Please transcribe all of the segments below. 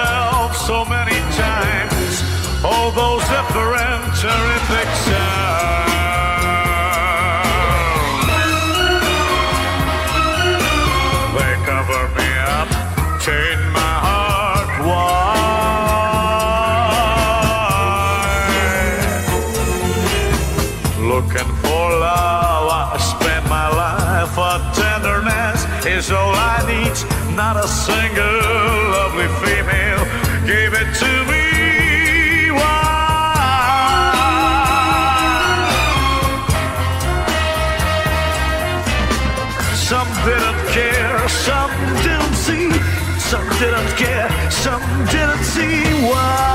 myself so many times. All those different terrific sounds. looking for love. I spend my life tenderness is all I need. Not a single lovely female didn't care, some didn't see some didn't care, some didn't see why.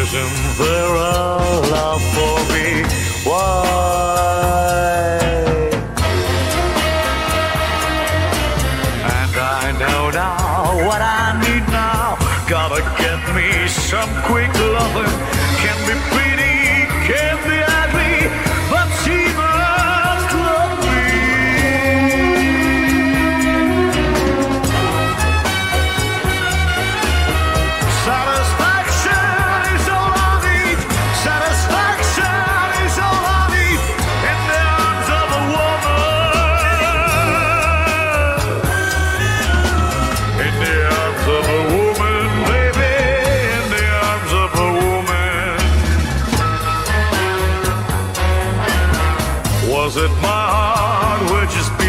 Isn't there a love for me? Why? Gotta get me some quick loving. Can be pretty. Was it my heart which is